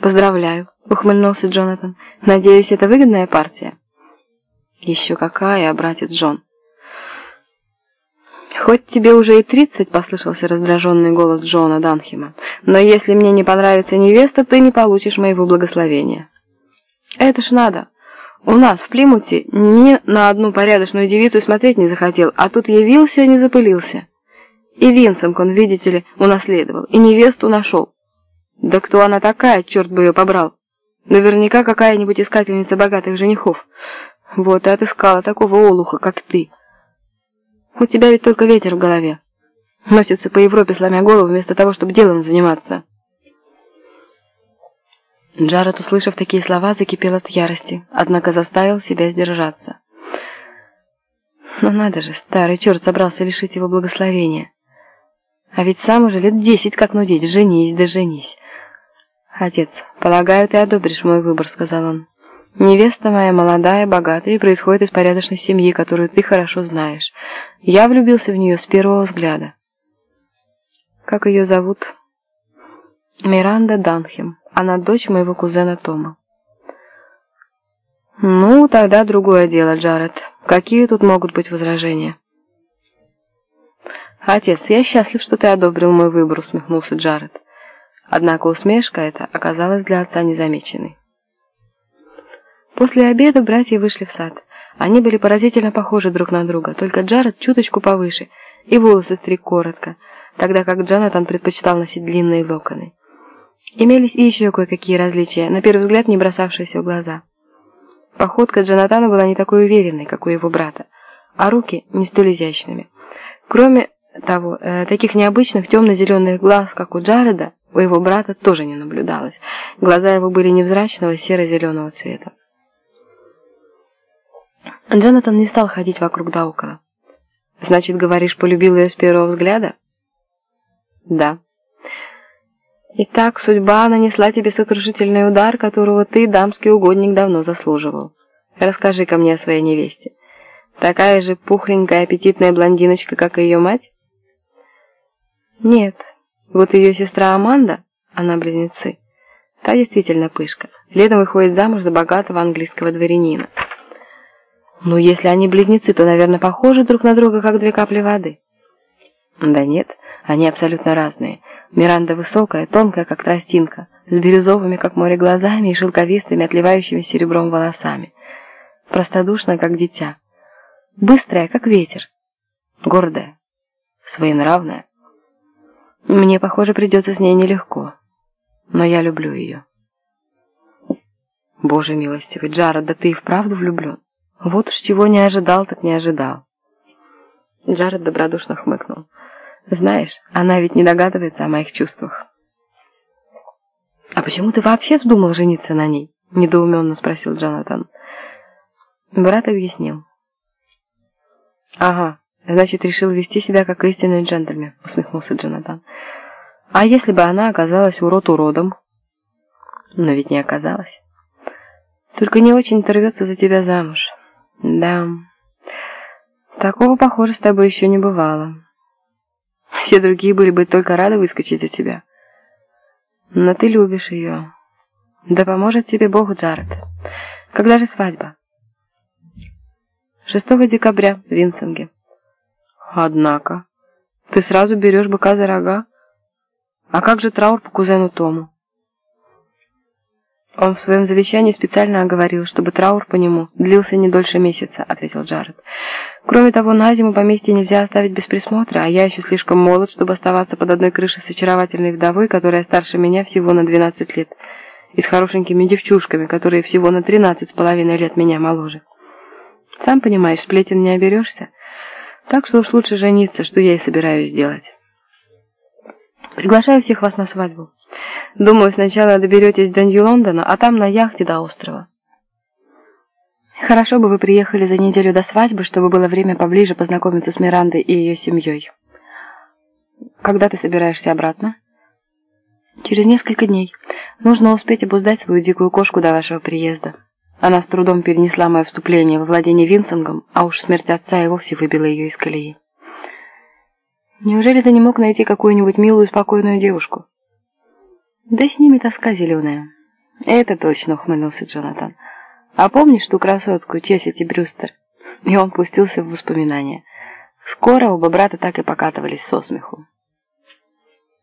«Поздравляю», — ухмыльнулся Джонатан. «Надеюсь, это выгодная партия?» «Еще какая, братец Джон!» «Хоть тебе уже и тридцать», — послышался раздраженный голос Джона Данхема, «но если мне не понравится невеста, ты не получишь моего благословения». «Это ж надо. У нас в Плимуте ни на одну порядочную девицу смотреть не захотел, а тут явился не запылился. И Винсенк он, видите ли, унаследовал, и невесту нашел. Да кто она такая, черт бы ее побрал? Наверняка какая-нибудь искательница богатых женихов. Вот и отыскала такого олуха, как ты». У тебя ведь только ветер в голове. Носится по Европе, сломя голову, вместо того, чтобы делом заниматься. Джаред, услышав такие слова, закипел от ярости, однако заставил себя сдержаться. Но надо же, старый черт собрался лишить его благословения. А ведь сам уже лет десять как нудить, женись да женись. «Отец, полагаю, ты одобришь мой выбор», — сказал он. «Невеста моя молодая, богатая и происходит из порядочной семьи, которую ты хорошо знаешь. Я влюбился в нее с первого взгляда. Как ее зовут? Миранда Данхем. Она дочь моего кузена Тома. Ну, тогда другое дело, Джаред. Какие тут могут быть возражения? Отец, я счастлив, что ты одобрил мой выбор, усмехнулся Джаред. Однако усмешка эта оказалась для отца незамеченной. После обеда братья вышли в сад. Они были поразительно похожи друг на друга, только Джаред чуточку повыше, и волосы стриг коротко, тогда как Джонатан предпочитал носить длинные локоны. Имелись и еще кое-какие различия, на первый взгляд не бросавшиеся в глаза. Походка Джонатана была не такой уверенной, как у его брата, а руки не столь изящными. Кроме того, э, таких необычных темно-зеленых глаз, как у Джареда, у его брата тоже не наблюдалось. Глаза его были невзрачного серо-зеленого цвета. Джонатан не стал ходить вокруг да около. «Значит, говоришь, полюбил ее с первого взгляда?» «Да». «Итак, судьба нанесла тебе сокрушительный удар, которого ты, дамский угодник, давно заслуживал. Расскажи-ка мне о своей невесте. Такая же пухленькая, аппетитная блондиночка, как и ее мать?» «Нет. Вот ее сестра Аманда, она близнецы, та действительно пышка. Летом выходит замуж за богатого английского дворянина». Ну, если они близнецы, то, наверное, похожи друг на друга, как две капли воды. Да нет, они абсолютно разные. Миранда высокая, тонкая, как тростинка, с бирюзовыми, как море, глазами и шелковистыми, отливающими серебром волосами. Простодушная, как дитя. Быстрая, как ветер. Гордая. Своенравная. Мне, похоже, придется с ней нелегко. Но я люблю ее. Боже милостивый, Джаред, да ты и вправду влюблен. Вот уж чего не ожидал, так не ожидал. Джаред добродушно хмыкнул. Знаешь, она ведь не догадывается о моих чувствах. «А почему ты вообще вздумал жениться на ней?» — недоуменно спросил Джонатан. Брат объяснил. «Ага, значит, решил вести себя как истинный джентльмен», — усмехнулся Джонатан. «А если бы она оказалась урод уродом?» «Но ведь не оказалась. Только не очень торвется за тебя замуж». Да, такого, похоже, с тобой еще не бывало. Все другие были бы только рады выскочить за тебя. Но ты любишь ее. Да поможет тебе Бог, Джаред. Когда же свадьба? 6 декабря в Винсинге. Однако, ты сразу берешь быка за рога? А как же траур по кузену Тому? «Он в своем завещании специально оговорил, чтобы траур по нему длился не дольше месяца», — ответил Джаред. «Кроме того, на зиму поместье нельзя оставить без присмотра, а я еще слишком молод, чтобы оставаться под одной крышей с очаровательной вдовой, которая старше меня всего на 12 лет, и с хорошенькими девчушками, которые всего на 13 с половиной лет меня моложе. Сам понимаешь, сплетен не оберешься, так что уж лучше жениться, что я и собираюсь делать. Приглашаю всех вас на свадьбу». Думаю, сначала доберетесь до Нью-Лондона, а там на яхте до острова. Хорошо бы вы приехали за неделю до свадьбы, чтобы было время поближе познакомиться с Мирандой и ее семьей. Когда ты собираешься обратно? Через несколько дней. Нужно успеть обуздать свою дикую кошку до вашего приезда. Она с трудом перенесла мое вступление во владение Винсингом, а уж смерть отца и вовсе выбила ее из колеи. Неужели ты не мог найти какую-нибудь милую, спокойную девушку? Да с ними тоска зеленая. Это точно, ухмыльнулся Джонатан. А помнишь ту красотку Чесити Брюстер? И он пустился в воспоминания. Скоро оба брата так и покатывались со смеху.